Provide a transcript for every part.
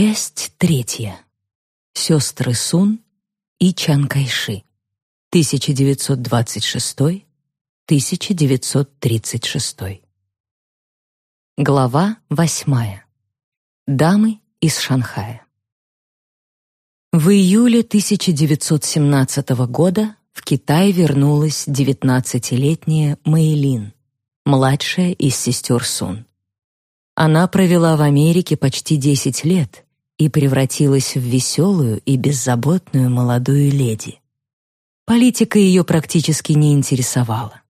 Часть третья. Сестры Сун и Чан Кайши. 1926-1936. Глава восьмая. Дамы из Шанхая. В июле 1917 года в Китай вернулась 19-летняя Мэйлин, младшая из сестер Сун. Она провела в Америке почти 10 лет и превратилась в веселую и беззаботную молодую леди. Политика ее практически не интересовала.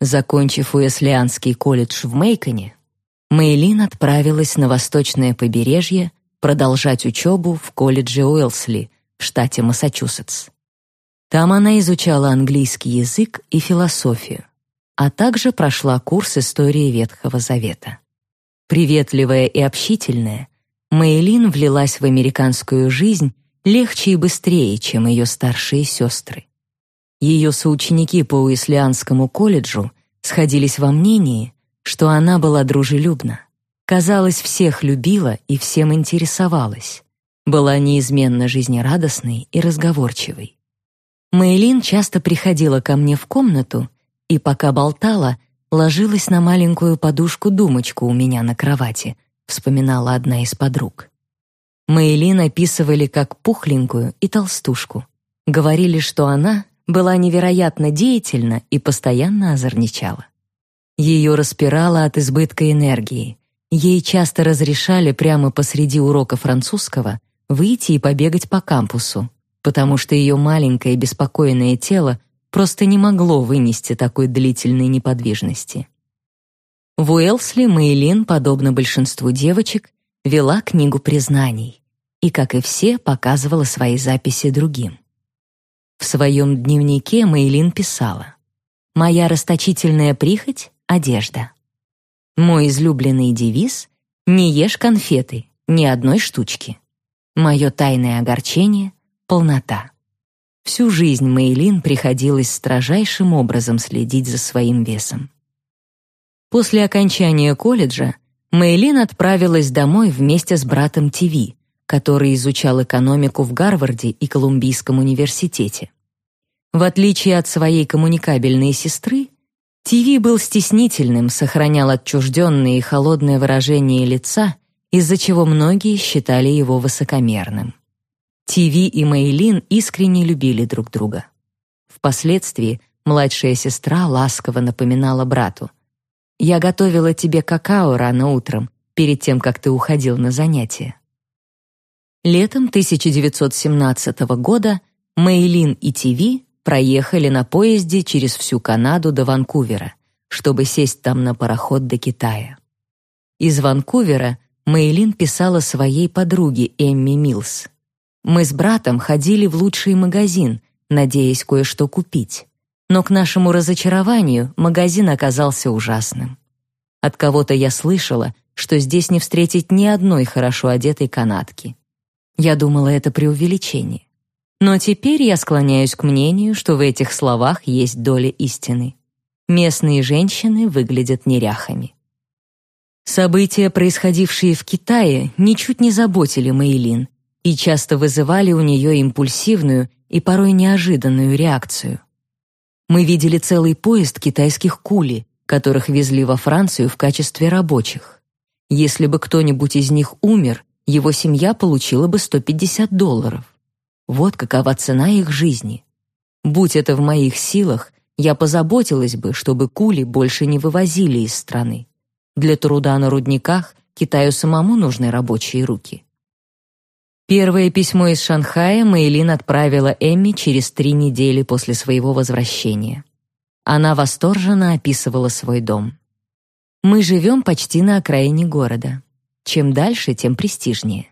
Закончив Уэслианский колледж в Мейконе, Мэйлин отправилась на восточное побережье продолжать учебу в колледже Уэлсли в штате Массачусетс. Там она изучала английский язык и философию, а также прошла курс истории Ветхого Завета. Приветливая и общительная, Мэйлин влилась в американскую жизнь легче и быстрее, чем ее старшие сестры. Ее соученики по Уэслианскому колледжу сходились во мнении, что она была дружелюбна, казалось, всех любила и всем интересовалась, была неизменно жизнерадостной и разговорчивой. Мэйлин часто приходила ко мне в комнату и, пока болтала, ложилась на маленькую подушку-думочку у меня на кровати, вспоминала одна из подруг. Мэйлин описывали как пухленькую и толстушку. Говорили, что она была невероятно деятельна и постоянно озорничала. Ее распирало от избытка энергии. Ей часто разрешали прямо посреди урока французского выйти и побегать по кампусу, потому что ее маленькое беспокойное тело просто не могло вынести такой длительной неподвижности. В Уэлсли Мэйлин, подобно большинству девочек, вела книгу признаний и, как и все, показывала свои записи другим. В своем дневнике Мэйлин писала «Моя расточительная прихоть — одежда. Мой излюбленный девиз — не ешь конфеты, ни одной штучки. Мое тайное огорчение — полнота». Всю жизнь Мэйлин приходилось строжайшим образом следить за своим весом. После окончания колледжа Мэйлин отправилась домой вместе с братом Тиви, который изучал экономику в Гарварде и Колумбийском университете. В отличие от своей коммуникабельной сестры, Тиви был стеснительным, сохранял отчужденное и холодное выражение лица, из-за чего многие считали его высокомерным. Тиви и Мэйлин искренне любили друг друга. Впоследствии младшая сестра ласково напоминала брату. «Я готовила тебе какао рано утром, перед тем, как ты уходил на занятия». Летом 1917 года Мэйлин и Тиви проехали на поезде через всю Канаду до Ванкувера, чтобы сесть там на пароход до Китая. Из Ванкувера Мэйлин писала своей подруге Эмми Милс. Мы с братом ходили в лучший магазин, надеясь кое-что купить. Но к нашему разочарованию магазин оказался ужасным. От кого-то я слышала, что здесь не встретить ни одной хорошо одетой канатки. Я думала, это преувеличение. Но теперь я склоняюсь к мнению, что в этих словах есть доля истины. Местные женщины выглядят неряхами. События, происходившие в Китае, ничуть не заботили Мэйлин, и часто вызывали у нее импульсивную и порой неожиданную реакцию. Мы видели целый поезд китайских кули, которых везли во Францию в качестве рабочих. Если бы кто-нибудь из них умер, его семья получила бы 150 долларов. Вот какова цена их жизни. Будь это в моих силах, я позаботилась бы, чтобы кули больше не вывозили из страны. Для труда на рудниках Китаю самому нужны рабочие руки. Первое письмо из Шанхая Мэйлин отправила Эмми через три недели после своего возвращения. Она восторженно описывала свой дом. «Мы живем почти на окраине города. Чем дальше, тем престижнее.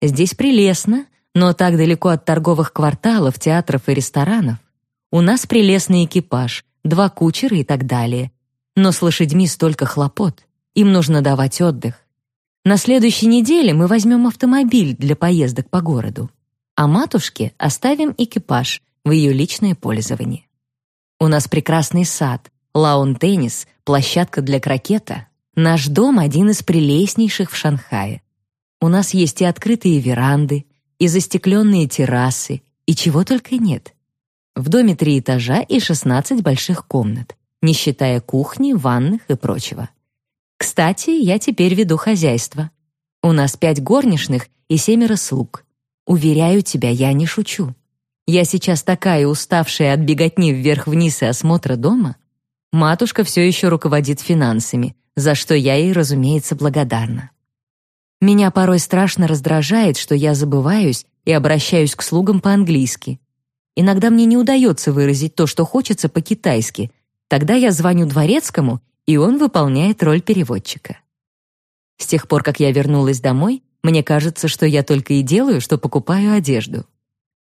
Здесь прелестно, но так далеко от торговых кварталов, театров и ресторанов. У нас прелестный экипаж, два кучера и так далее. Но с лошадьми столько хлопот, им нужно давать отдых. На следующей неделе мы возьмем автомобиль для поездок по городу, а матушке оставим экипаж в ее личное пользование. У нас прекрасный сад, лаун-теннис, площадка для крокета. Наш дом один из прелестнейших в Шанхае. У нас есть и открытые веранды, и застекленные террасы, и чего только нет. В доме три этажа и 16 больших комнат, не считая кухни, ванных и прочего. Кстати, я теперь веду хозяйство. У нас пять горничных и семеро слуг. Уверяю тебя, я не шучу. Я сейчас такая уставшая от беготни вверх-вниз и осмотра дома. Матушка все еще руководит финансами, за что я ей, разумеется, благодарна. Меня порой страшно раздражает, что я забываюсь и обращаюсь к слугам по-английски. Иногда мне не удается выразить то, что хочется по-китайски. Тогда я звоню дворецкому, и он выполняет роль переводчика. С тех пор, как я вернулась домой, мне кажется, что я только и делаю, что покупаю одежду.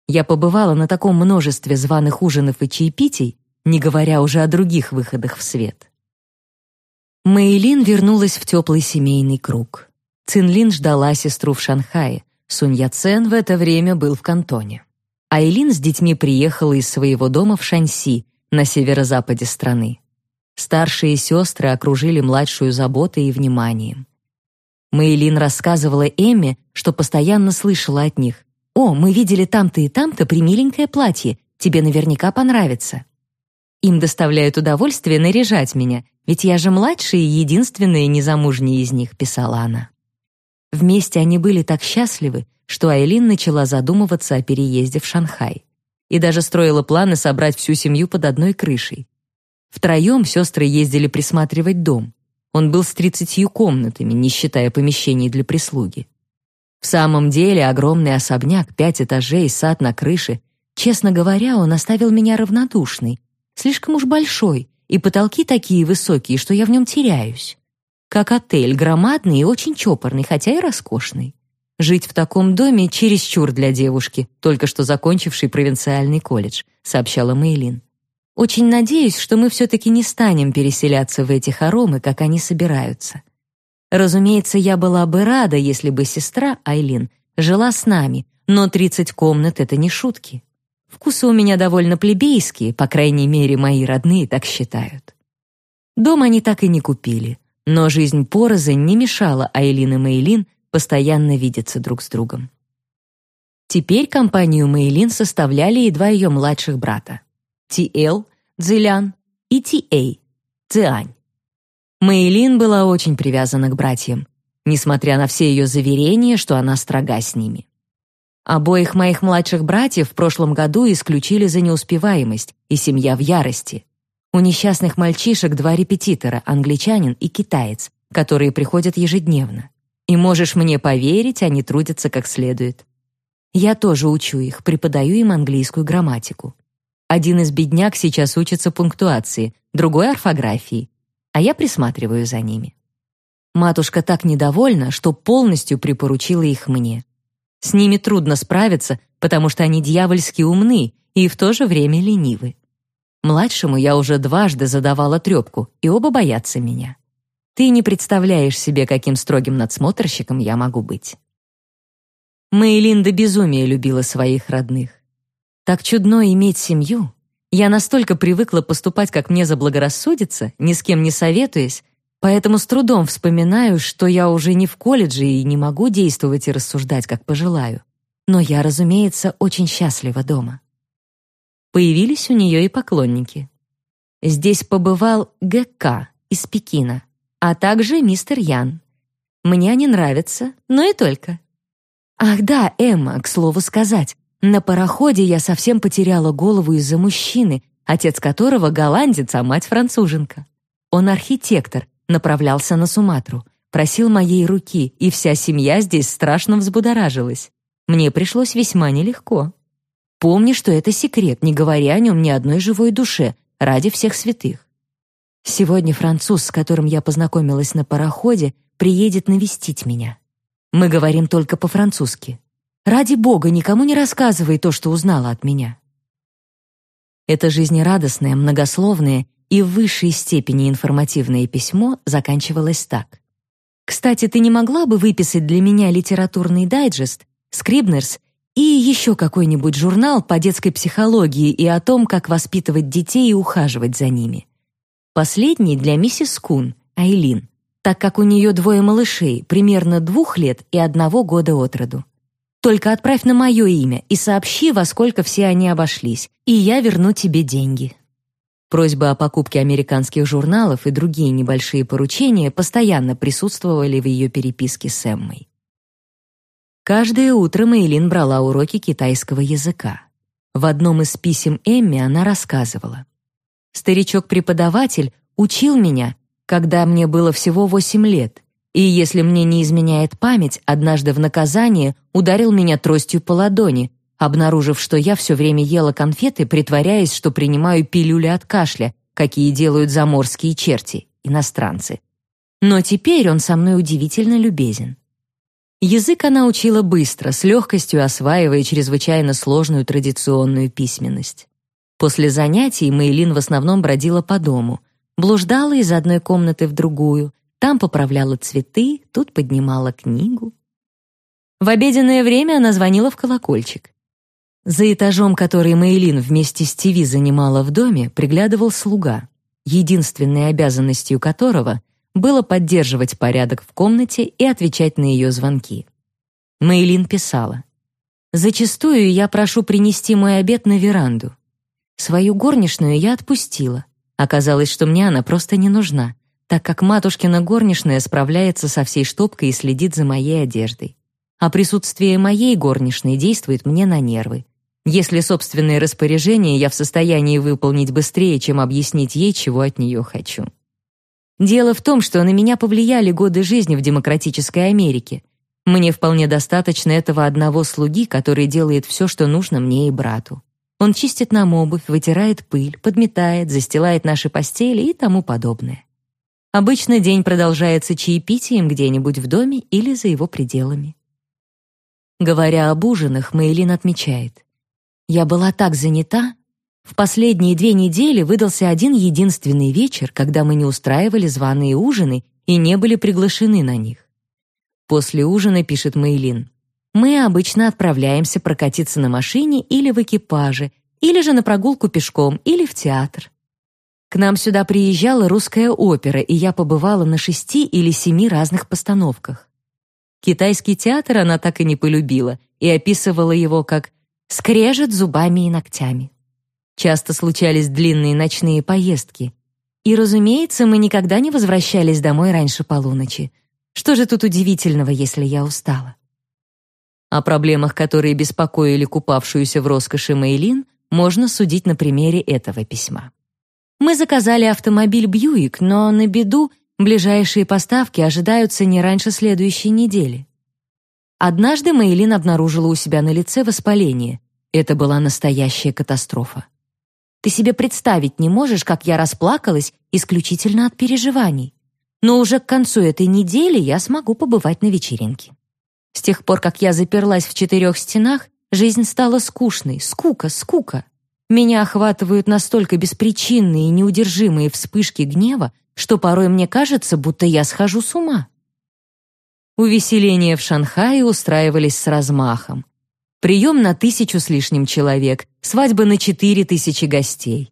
Я побывала на таком множестве званых ужинов и чаепитий, не говоря уже о других выходах в свет. Мэйлин вернулась в теплый семейный круг. Цинлин ждала сестру в Шанхае. Сунь Яцен в это время был в Кантоне. Айлин с детьми приехала из своего дома в Шаньси, на северо-западе страны. Старшие сестры окружили младшую заботой и вниманием. Мэйлин рассказывала Эмме, что постоянно слышала от них. «О, мы видели там-то и там-то примиленькое платье. Тебе наверняка понравится». Им доставляет удовольствие наряжать меня, ведь я же младшая и единственная незамужняя из них, писала она. Вместе они были так счастливы, что Айлин начала задумываться о переезде в Шанхай и даже строила планы собрать всю семью под одной крышей. Втроем сестры ездили присматривать дом. Он был с тридцатью комнатами, не считая помещений для прислуги. В самом деле огромный особняк, пять этажей, сад на крыше. Честно говоря, он оставил меня равнодушной. Слишком уж большой, и потолки такие высокие, что я в нем теряюсь. Как отель, громадный и очень чопорный, хотя и роскошный. Жить в таком доме чересчур для девушки, только что закончившей провинциальный колледж, сообщала Мэйлин. Очень надеюсь, что мы все-таки не станем переселяться в эти хоромы, как они собираются. Разумеется, я была бы рада, если бы сестра Айлин жила с нами, но 30 комнат — это не шутки. Вкусы у меня довольно плебейские, по крайней мере, мои родные так считают. Дом они так и не купили. Но жизнь порознь не мешала Айлин и Мейлин постоянно видеться друг с другом. Теперь компанию Мейлин составляли и два ее младших брата — Ти-Эл, Цзилян и Ти-Эй, Цзиань. Мейлин была очень привязана к братьям, несмотря на все ее заверения, что она строга с ними. Обоих моих младших братьев в прошлом году исключили за неуспеваемость, и семья в ярости. У несчастных мальчишек два репетитора, англичанин и китаец, которые приходят ежедневно. И можешь мне поверить, они трудятся как следует. Я тоже учу их, преподаю им английскую грамматику. Один из бедняк сейчас учится пунктуации, другой — орфографии, а я присматриваю за ними. Матушка так недовольна, что полностью припоручила их мне. С ними трудно справиться, потому что они дьявольски умны и в то же время ленивы. Младшему я уже дважды задавала трепку, и оба боятся меня. Ты не представляешь себе, каким строгим надсмотрщиком я могу быть. Мэйлин до безумия любила своих родных. Так чудно иметь семью. Я настолько привыкла поступать, как мне заблагорассудится, ни с кем не советуясь, поэтому с трудом вспоминаю, что я уже не в колледже и не могу действовать и рассуждать, как пожелаю. Но я, разумеется, очень счастлива дома. Появились у нее и поклонники. Здесь побывал ГК из Пекина, а также мистер Ян. Мне они нравятся, но и только. Ах да, Эмма, к слову сказать, на пароходе я совсем потеряла голову из-за мужчины, отец которого голландец, а мать француженка. Он архитектор, направлялся на Суматру, просил моей руки, и вся семья здесь страшно взбудоражилась. Мне пришлось весьма нелегко. Помни, что это секрет, не говори о нем ни одной живой душе, ради всех святых. Сегодня француз, с которым я познакомилась на пароходе, приедет навестить меня. Мы говорим только по-французски. Ради бога, никому не рассказывай то, что узнала от меня. Это жизнерадостное, многословное и в высшей степени информативное письмо заканчивалось так. «Кстати, ты не могла бы выписать для меня литературный дайджест, Скрибнерс и еще какой-нибудь журнал по детской психологии и о том, как воспитывать детей и ухаживать за ними. Последний для миссис Кун, Айлин. так как у нее двое малышей, примерно двух лет и одного года от роду. Только отправь на мое имя и сообщи, во сколько все они обошлись, и я верну тебе деньги». Просьба о покупке американских журналов и другие небольшие поручения постоянно присутствовали в ее переписке с Эммой. Каждое утро Мэйлин брала уроки китайского языка. В одном из писем Эмми она рассказывала. «Старичок-преподаватель учил меня, когда мне было всего восемь лет, и, если мне не изменяет память, однажды в наказание ударил меня тростью по ладони, обнаружив, что я все время ела конфеты, притворяясь, что принимаю пилюли от кашля, какие делают заморские черти, иностранцы. Но теперь он со мной удивительно любезен. Язык она учила быстро, с легкостью осваивая чрезвычайно сложную традиционную письменность. После занятий Мэйлин в основном бродила по дому, блуждала из одной комнаты в другую, там поправляла цветы, тут поднимала книгу. В обеденное время она звонила в колокольчик. За этажом, который Мейлин вместе с ТВ занимала в доме, приглядывал слуга, единственной обязанностью которого было поддерживать порядок в комнате и отвечать на ее звонки. Мейлин писала: "Зачастую я прошу принести мой обед на веранду. Свою горничную я отпустила. Оказалось, что мне она просто не нужна, так как матушкина горничная справляется со всей штопкой и следит за моей одеждой. А присутствие моей горничной действует мне на нервы если собственные распоряжения я в состоянии выполнить быстрее, чем объяснить ей, чего от нее хочу. Дело в том, что на меня повлияли годы жизни в демократической Америке. Мне вполне достаточно этого одного слуги, который делает все, что нужно мне и брату. Он чистит нам обувь, вытирает пыль, подметает, застилает наши постели и тому подобное. Обычно день продолжается чаепитием где-нибудь в доме или за его пределами. Говоря об ужинах, Мейлин отмечает: я была так занята. В последние две недели выдался один единственный вечер, когда мы не устраивали званые ужины и не были приглашены на них. После ужина, пишет Мейлин, мы обычно отправляемся прокатиться на машине или в экипаже, или же на прогулку пешком, или в театр. К нам сюда приезжала русская опера, и я побывала на шести или семи разных постановках. Китайский театр она так и не полюбила и описывала его как скрежет зубами и ногтями. Часто случались длинные ночные поездки. И, разумеется, мы никогда не возвращались домой раньше полуночи. Что же тут удивительного, если я устала? О проблемах, которые беспокоили купавшуюся в роскоши Мейлин, можно судить на примере этого письма. Мы заказали автомобиль Бьюик, но на беду ближайшие поставки ожидаются не раньше следующей недели. Однажды Мейлин обнаружила у себя на лице воспаление. Это была настоящая катастрофа. Ты себе представить не можешь, как я расплакалась исключительно от переживаний. Но уже к концу этой недели я смогу побывать на вечеринке. С тех пор, как я заперлась в четырех стенах, жизнь стала скучной, скука, скука. Меня охватывают настолько беспричинные и неудержимые вспышки гнева, что порой мне кажется, будто я схожу с ума. Увеселения в Шанхае устраивались с размахом. Прием на тысячу с лишним человек, свадьба на четыре тысячи гостей.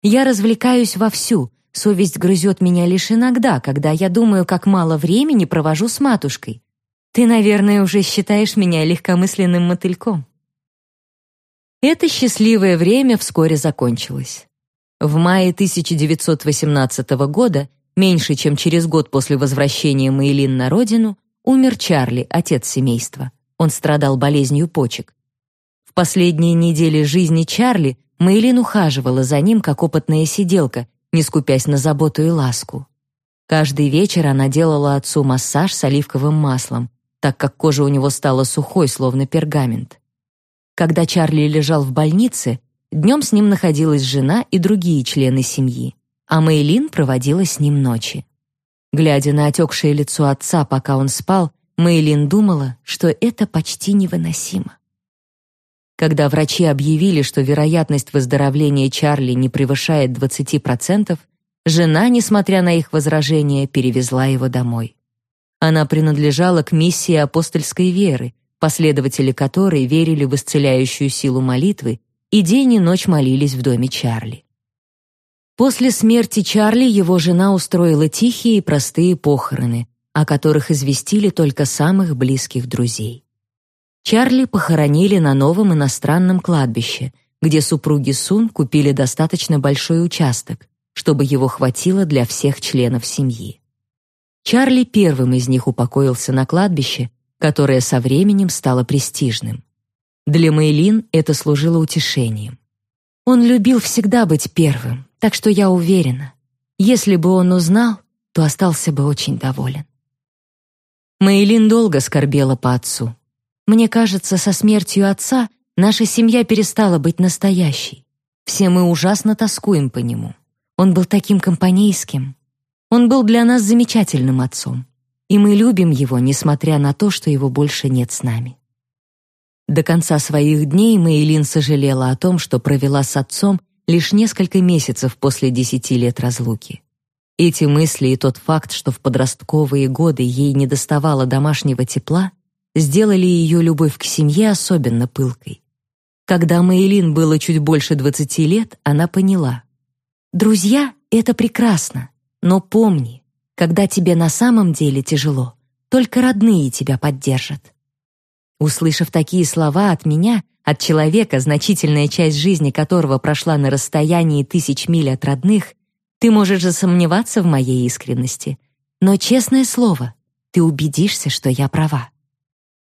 Я развлекаюсь вовсю, совесть грызет меня лишь иногда, когда я думаю, как мало времени провожу с матушкой. Ты, наверное, уже считаешь меня легкомысленным мотыльком. Это счастливое время вскоре закончилось. В мае 1918 года, меньше чем через год после возвращения Мэйлин на родину, Умер Чарли, отец семейства. Он страдал болезнью почек. В последние недели жизни Чарли Мэйлин ухаживала за ним как опытная сиделка, не скупясь на заботу и ласку. Каждый вечер она делала отцу массаж с оливковым маслом, так как кожа у него стала сухой, словно пергамент. Когда Чарли лежал в больнице, днем с ним находилась жена и другие члены семьи, а Мэйлин проводила с ним ночи. Глядя на отекшее лицо отца, пока он спал, Мэйлин думала, что это почти невыносимо. Когда врачи объявили, что вероятность выздоровления Чарли не превышает 20%, жена, несмотря на их возражения, перевезла его домой. Она принадлежала к миссии апостольской веры, последователи которой верили в исцеляющую силу молитвы и день и ночь молились в доме Чарли. После смерти Чарли его жена устроила тихие и простые похороны, о которых известили только самых близких друзей. Чарли похоронили на новом иностранном кладбище, где супруги Сун купили достаточно большой участок, чтобы его хватило для всех членов семьи. Чарли первым из них упокоился на кладбище, которое со временем стало престижным. Для Мэйлин это служило утешением. Он любил всегда быть первым, так что я уверена, если бы он узнал, то остался бы очень доволен. Мэйлин долго скорбела по отцу. Мне кажется, со смертью отца наша семья перестала быть настоящей. Все мы ужасно тоскуем по нему. Он был таким компанейским. Он был для нас замечательным отцом. И мы любим его, несмотря на то, что его больше нет с нами. До конца своих дней Мэйлин сожалела о том, что провела с отцом лишь несколько месяцев после десяти лет разлуки. Эти мысли и тот факт, что в подростковые годы ей недоставало домашнего тепла, сделали ее любовь к семье особенно пылкой. Когда Мэйлин было чуть больше двадцати лет, она поняла. «Друзья — это прекрасно, но помни, когда тебе на самом деле тяжело, только родные тебя поддержат. Услышав такие слова от меня, от человека, значительная часть жизни которого прошла на расстоянии тысяч миль от родных, ты можешь засомневаться в моей искренности. Но, честное слово, ты убедишься, что я права.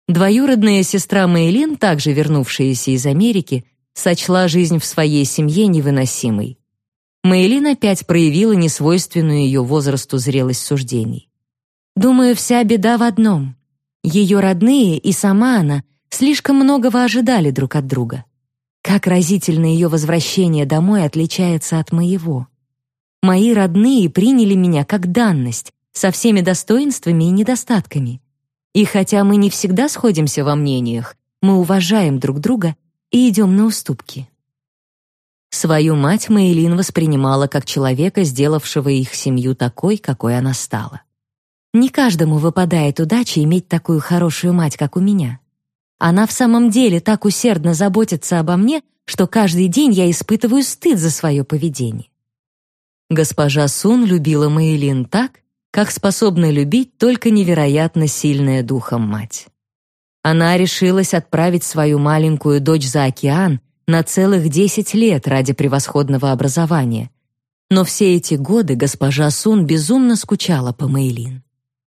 Двоюродная сестра Мэйлин, также вернувшаяся из Америки, сочла жизнь в своей семье невыносимой. Мэйлин опять проявила несвойственную ее возрасту зрелость суждений. «Думаю, вся беда в одном. Ее родные и сама она слишком многого ожидали друг от друга. Как разительно ее возвращение домой отличается от моего. Мои родные приняли меня как данность, со всеми достоинствами и недостатками. И хотя мы не всегда сходимся во мнениях, мы уважаем друг друга и идем на уступки. Свою мать Мэйлин воспринимала как человека, сделавшего их семью такой, какой она стала. Не каждому выпадает удача иметь такую хорошую мать, как у меня. Она в самом деле так усердно заботится обо мне, что каждый день я испытываю стыд за свое поведение. Госпожа Сун любила Мэйлин так, как способна любить только невероятно сильная духом мать. Она решилась отправить свою маленькую дочь за океан на целых 10 лет ради превосходного образования. Но все эти годы госпожа Сун безумно скучала по Мэйлин.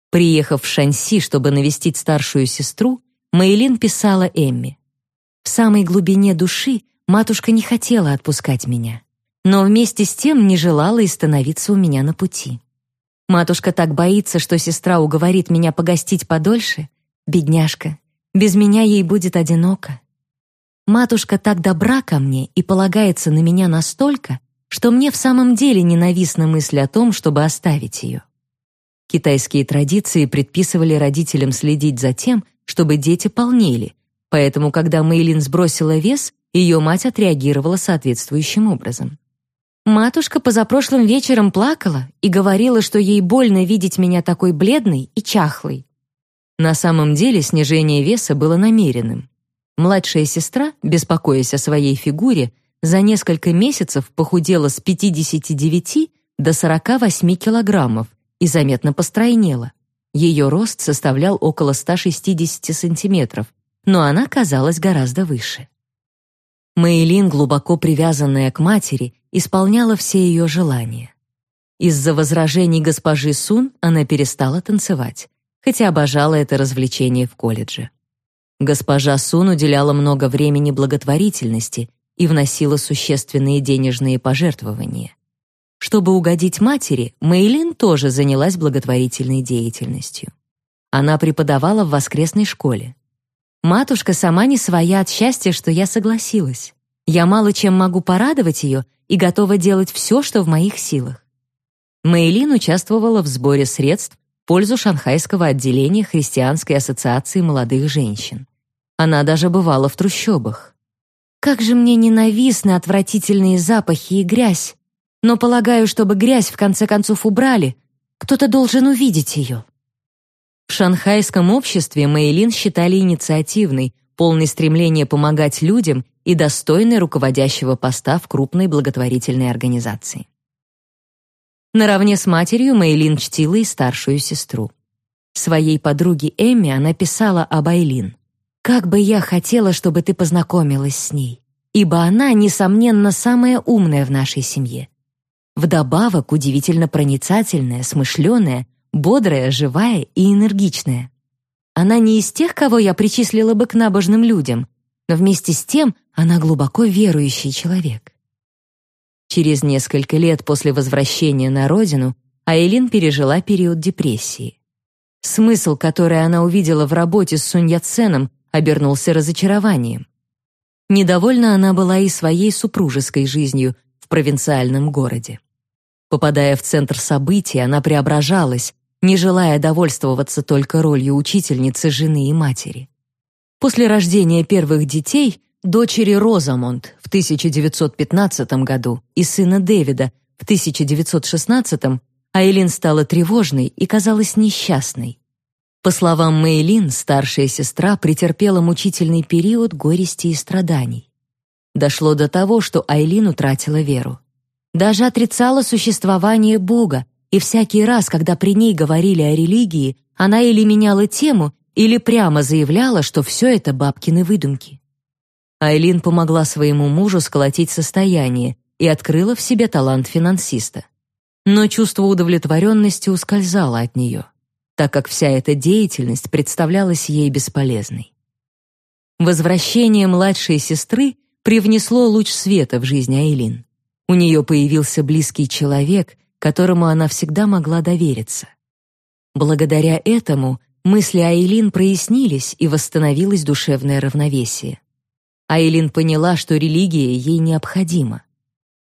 Приехав в Шанси, чтобы навестить старшую сестру, Мэйлин писала Эмми. «В самой глубине души матушка не хотела отпускать меня, но вместе с тем не желала и становиться у меня на пути. Матушка так боится, что сестра уговорит меня погостить подольше. Бедняжка, без меня ей будет одиноко. Матушка так добра ко мне и полагается на меня настолько, что мне в самом деле ненавистна мысль о том, чтобы оставить ее. Китайские традиции предписывали родителям следить за тем, чтобы дети полнели, поэтому, когда Мэйлин сбросила вес, ее мать отреагировала соответствующим образом. Матушка позапрошлым вечером плакала и говорила, что ей больно видеть меня такой бледной и чахлой. На самом деле снижение веса было намеренным. Младшая сестра, беспокоясь о своей фигуре, за несколько месяцев похудела с 59 до 48 килограммов и заметно постройнела. Ее рост составлял около 160 сантиметров, но она казалась гораздо выше. Мэйлин, глубоко привязанная к матери, исполняла все ее желания. Из-за возражений госпожи Сун она перестала танцевать, хотя обожала это развлечение в колледже. Госпожа Сун уделяла много времени благотворительности и вносила существенные денежные пожертвования. Чтобы угодить матери, Мэйлин тоже занялась благотворительной деятельностью. Она преподавала в воскресной школе. Матушка сама не своя от счастья, что я согласилась. Я мало чем могу порадовать ее и готова делать все, что в моих силах. Мэйлин участвовала в сборе средств в пользу шанхайского отделения Христианской ассоциации молодых женщин. Она даже бывала в трущобах. Как же мне ненавистны отвратительные запахи и грязь, но полагаю, чтобы грязь в конце концов убрали, кто-то должен увидеть ее. В шанхайском обществе Мэйлин считали инициативной, полной стремления помогать людям и достойной руководящего поста в крупной благотворительной организации. Наравне с матерью Мэйлин чтила и старшую сестру. Своей подруге Эмми она писала об Айлин. «Как бы я хотела, чтобы ты познакомилась с ней, ибо она, несомненно, самая умная в нашей семье. Вдобавок удивительно проницательная, смышленая, бодрая, живая и энергичная. Она не из тех, кого я причислила бы к набожным людям, но вместе с тем она глубоко верующий человек. Через несколько лет после возвращения на родину Айлин пережила период депрессии. Смысл, который она увидела в работе с Сунь Яценом, обернулся разочарованием. Недовольна она была и своей супружеской жизнью в провинциальном городе. Попадая в центр событий, она преображалась, не желая довольствоваться только ролью учительницы, жены и матери. После рождения первых детей, дочери Розамонд в 1915 году и сына Дэвида в 1916, Айлин стала тревожной и казалась несчастной. По словам Мэйлин, старшая сестра претерпела мучительный период горести и страданий. Дошло до того, что Айлин утратила веру. Даже отрицала существование Бога, и всякий раз, когда при ней говорили о религии, она или меняла тему, или прямо заявляла, что все это бабкины выдумки. Айлин помогла своему мужу сколотить состояние и открыла в себе талант финансиста. Но чувство удовлетворенности ускользало от нее, так как вся эта деятельность представлялась ей бесполезной. Возвращение младшей сестры привнесло луч света в жизнь Айлин. У нее появился близкий человек, которому она всегда могла довериться. Благодаря этому мысли Айлин прояснились и восстановилось душевное равновесие. Айлин поняла, что религия ей необходима.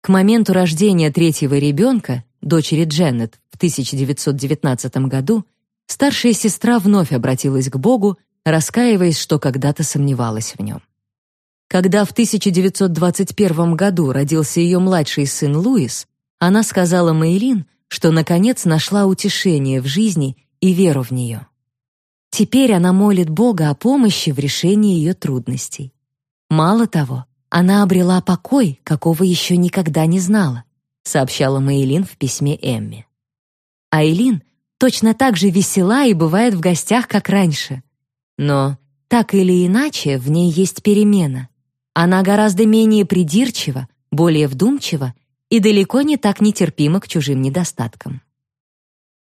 К моменту рождения третьего ребенка, дочери Дженнет, в 1919 году, старшая сестра вновь обратилась к Богу, раскаиваясь, что когда-то сомневалась в нем. Когда в 1921 году родился ее младший сын Луис, она сказала Мэйлин, что наконец нашла утешение в жизни и веру в нее. Теперь она молит Бога о помощи в решении ее трудностей. Мало того, она обрела покой, какого еще никогда не знала, сообщала Мэйлин в письме Эмми. Айлин точно так же весела и бывает в гостях, как раньше. Но так или иначе в ней есть перемена. Она гораздо менее придирчива, более вдумчива и далеко не так нетерпима к чужим недостаткам.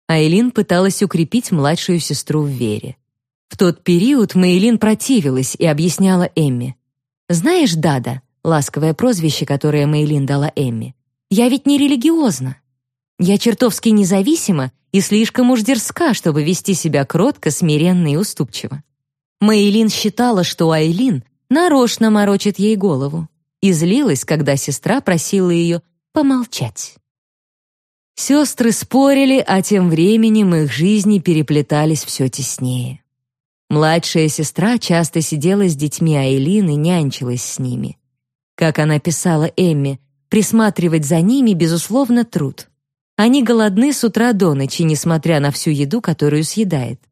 Айлин пыталась укрепить младшую сестру в вере. В тот период Мэйлин противилась и объясняла Эмми. «Знаешь, Дада, ласковое прозвище, которое Мэйлин дала Эмми, я ведь не религиозна. Я чертовски независима и слишком уж дерзка, чтобы вести себя кротко, смиренно и уступчиво». Мэйлин считала, что Айлин нарочно морочит ей голову и злилась, когда сестра просила ее помолчать. Сестры спорили, а тем временем их жизни переплетались все теснее. Младшая сестра часто сидела с детьми Айлин и нянчилась с ними. Как она писала Эмме, присматривать за ними, безусловно, труд. Они голодны с утра до ночи, несмотря на всю еду, которую съедает.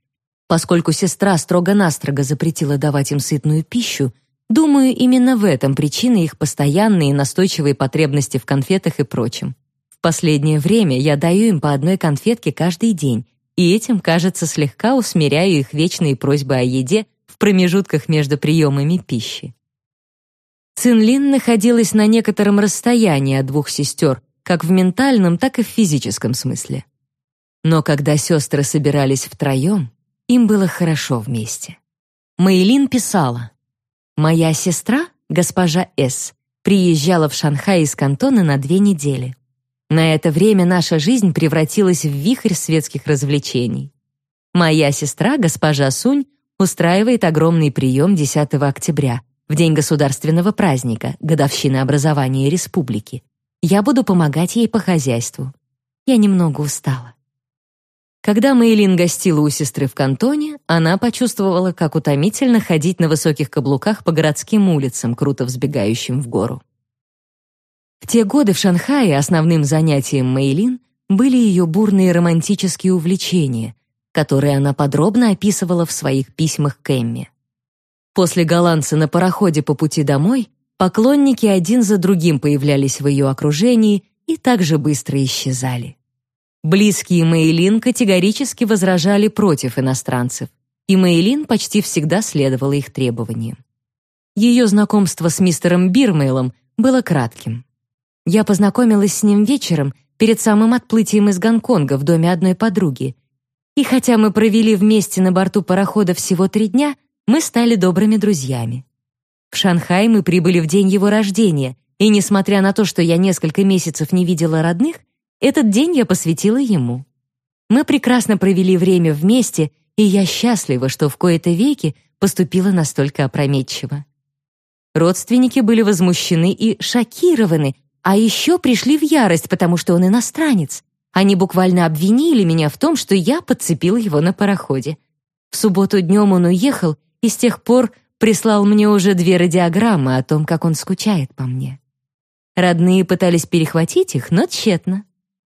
Поскольку сестра строго-настрого запретила давать им сытную пищу, Думаю, именно в этом причина их постоянные и настойчивые потребности в конфетах и прочем. В последнее время я даю им по одной конфетке каждый день, и этим, кажется, слегка усмиряю их вечные просьбы о еде в промежутках между приемами пищи. Цинлин находилась на некотором расстоянии от двух сестер, как в ментальном, так и в физическом смысле. Но когда сестры собирались втроем, им было хорошо вместе. Мэйлин писала, Моя сестра, госпожа С, приезжала в Шанхай из Кантона на две недели. На это время наша жизнь превратилась в вихрь светских развлечений. Моя сестра, госпожа Сунь, устраивает огромный прием 10 октября, в день государственного праздника, годовщины образования республики. Я буду помогать ей по хозяйству. Я немного устала. Когда Мэйлин гостила у сестры в кантоне, она почувствовала, как утомительно ходить на высоких каблуках по городским улицам, круто взбегающим в гору. В те годы в Шанхае основным занятием Мэйлин были ее бурные романтические увлечения, которые она подробно описывала в своих письмах к Эмме. После голландца на пароходе по пути домой поклонники один за другим появлялись в ее окружении и также быстро исчезали. Близкие Мэйлин категорически возражали против иностранцев, и Мэйлин почти всегда следовала их требованиям. Ее знакомство с мистером Бирмейлом было кратким. Я познакомилась с ним вечером перед самым отплытием из Гонконга в доме одной подруги. И хотя мы провели вместе на борту парохода всего три дня, мы стали добрыми друзьями. В Шанхай мы прибыли в день его рождения, и несмотря на то, что я несколько месяцев не видела родных, этот день я посвятила ему. Мы прекрасно провели время вместе, и я счастлива, что в кои-то веки поступила настолько опрометчиво. Родственники были возмущены и шокированы, а еще пришли в ярость, потому что он иностранец. Они буквально обвинили меня в том, что я подцепила его на пароходе. В субботу днем он уехал и с тех пор прислал мне уже две радиограммы о том, как он скучает по мне. Родные пытались перехватить их, но тщетно.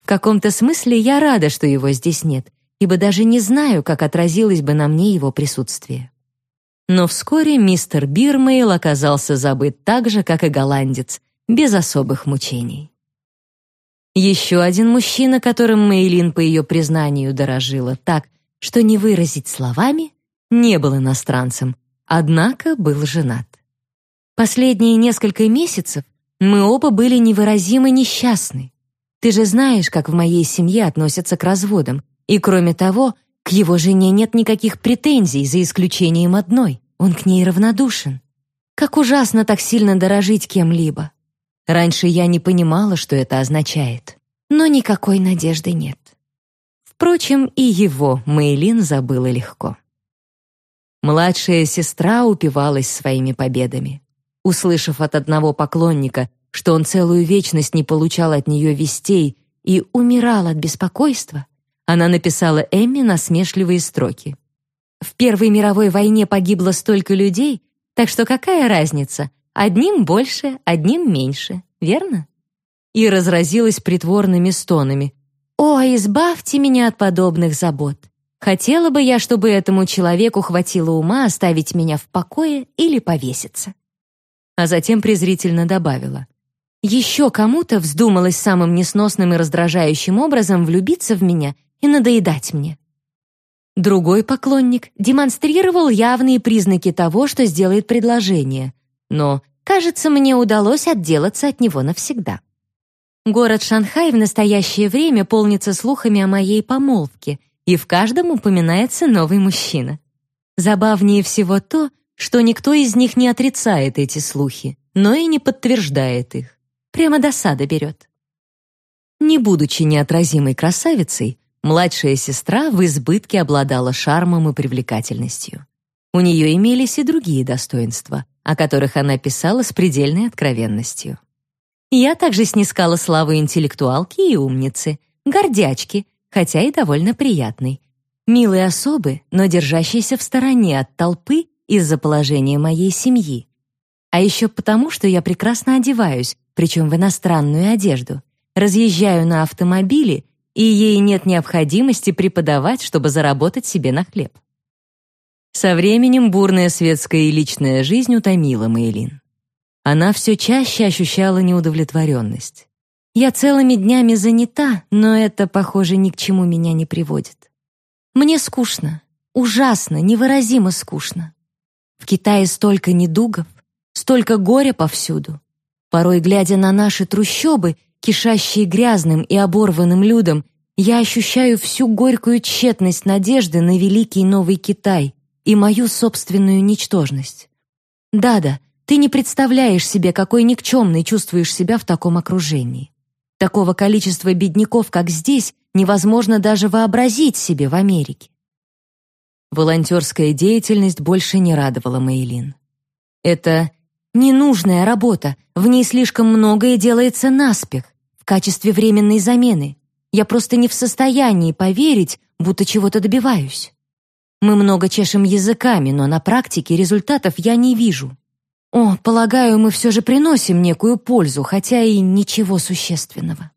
В каком-то смысле я рада, что его здесь нет, ибо даже не знаю, как отразилось бы на мне его присутствие. Но вскоре мистер Бирмейл оказался забыт так же, как и голландец, без особых мучений. Еще один мужчина, которым Мейлин по ее признанию дорожила так, что не выразить словами, не был иностранцем, однако был женат. Последние несколько месяцев мы оба были невыразимо несчастны. Ты же знаешь, как в моей семье относятся к разводам. И кроме того, к его жене нет никаких претензий, за исключением одной. Он к ней равнодушен. Как ужасно так сильно дорожить кем-либо. Раньше я не понимала, что это означает. Но никакой надежды нет. Впрочем, и его Мэйлин забыла легко. Младшая сестра упивалась своими победами. Услышав от одного поклонника, что он целую вечность не получал от нее вестей и умирал от беспокойства, она написала Эмми насмешливые строки. «В Первой мировой войне погибло столько людей, так что какая разница, одним больше, одним меньше, верно?» И разразилась притворными стонами. «О, избавьте меня от подобных забот! Хотела бы я, чтобы этому человеку хватило ума оставить меня в покое или повеситься». А затем презрительно добавила. Еще кому-то вздумалось самым несносным и раздражающим образом влюбиться в меня и надоедать мне. Другой поклонник демонстрировал явные признаки того, что сделает предложение, но, кажется, мне удалось отделаться от него навсегда. Город Шанхай в настоящее время полнится слухами о моей помолвке, и в каждом упоминается новый мужчина. Забавнее всего то, что никто из них не отрицает эти слухи, но и не подтверждает их. Прямо досада берет. Не будучи неотразимой красавицей, младшая сестра в избытке обладала шармом и привлекательностью. У нее имелись и другие достоинства, о которых она писала с предельной откровенностью. Я также снискала славу интеллектуалки и умницы, гордячки, хотя и довольно приятной, милой особы, но держащейся в стороне от толпы из-за положения моей семьи. А еще потому, что я прекрасно одеваюсь, причем в иностранную одежду, разъезжаю на автомобиле, и ей нет необходимости преподавать, чтобы заработать себе на хлеб. Со временем бурная светская и личная жизнь утомила Мэйлин. Она все чаще ощущала неудовлетворенность. Я целыми днями занята, но это, похоже, ни к чему меня не приводит. Мне скучно, ужасно, невыразимо скучно. В Китае столько недугов, столько горя повсюду. Порой, глядя на наши трущобы, кишащие грязным и оборванным людом, я ощущаю всю горькую тщетность надежды на великий новый Китай и мою собственную ничтожность. Да-да, ты не представляешь себе, какой никчемной чувствуешь себя в таком окружении. Такого количества бедняков, как здесь, невозможно даже вообразить себе в Америке. Волонтерская деятельность больше не радовала Мейлин. Это ненужная работа, в ней слишком многое делается наспех, в качестве временной замены. Я просто не в состоянии поверить, будто чего-то добиваюсь. Мы много чешем языками, но на практике результатов я не вижу. О, полагаю, мы все же приносим некую пользу, хотя и ничего существенного.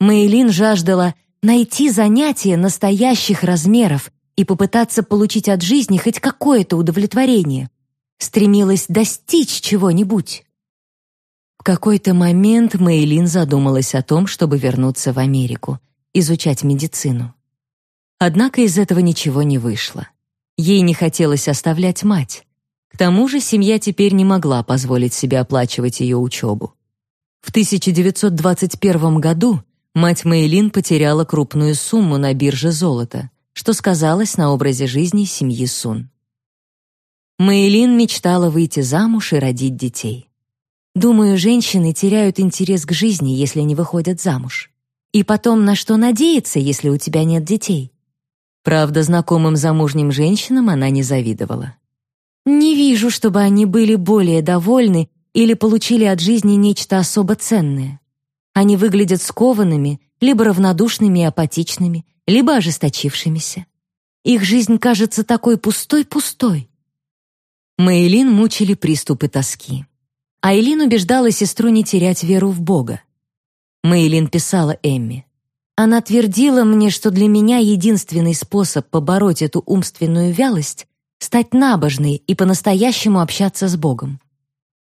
Мейлин жаждала найти занятие настоящих размеров и попытаться получить от жизни хоть какое-то удовлетворение. Стремилась достичь чего-нибудь. В какой-то момент Мейлин задумалась о том, чтобы вернуться в Америку. изучать медицину. Однако из этого ничего не вышло. Ей не хотелось оставлять мать. К тому же семья теперь не могла позволить себе оплачивать ее учебу. В 1921 году мать Мэйлин потеряла крупную сумму на бирже золота, что сказалось на образе жизни семьи Сун. Мэйлин мечтала выйти замуж и родить детей. Думаю, женщины теряют интерес к жизни, если не выходят замуж. И потом, на что надеяться, если у тебя нет детей? Правда, знакомым замужним женщинам она не завидовала. Не вижу, чтобы они были более довольны или получили от жизни нечто особо ценное. Они выглядят скованными, либо равнодушными и апатичными, либо ожесточившимися. Их жизнь кажется такой пустой-пустой. Мэйлин мучили приступы тоски. Айлин убеждала сестру не терять веру в Бога. Мэйлин писала Эмми. Она твердила мне, что для меня единственный способ побороть эту умственную вялость — стать набожной и по-настоящему общаться с Богом.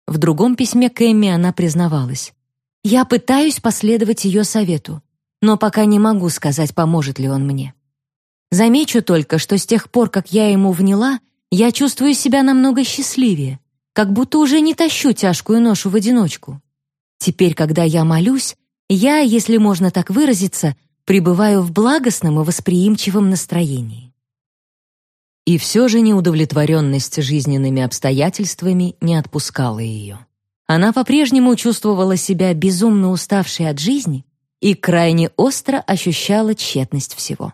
В другом письме к Эмми она признавалась. «Я пытаюсь последовать ее совету, но пока не могу сказать, поможет ли он мне. Замечу только, что с тех пор, как я ему вняла, я чувствую себя намного счастливее, как будто уже не тащу тяжкую ношу в одиночку. Теперь, когда я молюсь, я, если можно так выразиться, пребываю в благостном и восприимчивом настроении. И все же неудовлетворенность жизненными обстоятельствами не отпускала ее. Она по-прежнему чувствовала себя безумно уставшей от жизни и крайне остро ощущала тщетность всего.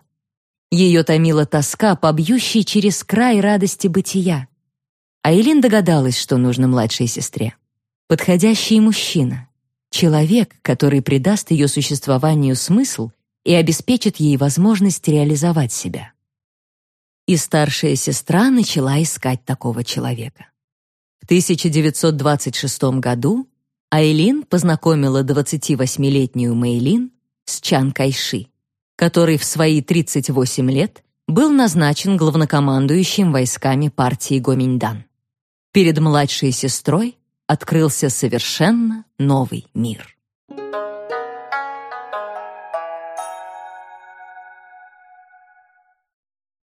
Ее томила тоска, побьющая через край радости бытия. Айлин догадалась, что нужно младшей сестре. Подходящий мужчина, человек, который придаст ее существованию смысл и обеспечит ей возможность реализовать себя. И старшая сестра начала искать такого человека. В 1926 году Айлин познакомила 28-летнюю Мэйлин с Чан Кайши который в свои 38 лет был назначен главнокомандующим войсками партии Гоминьдан. Перед младшей сестрой открылся совершенно новый мир.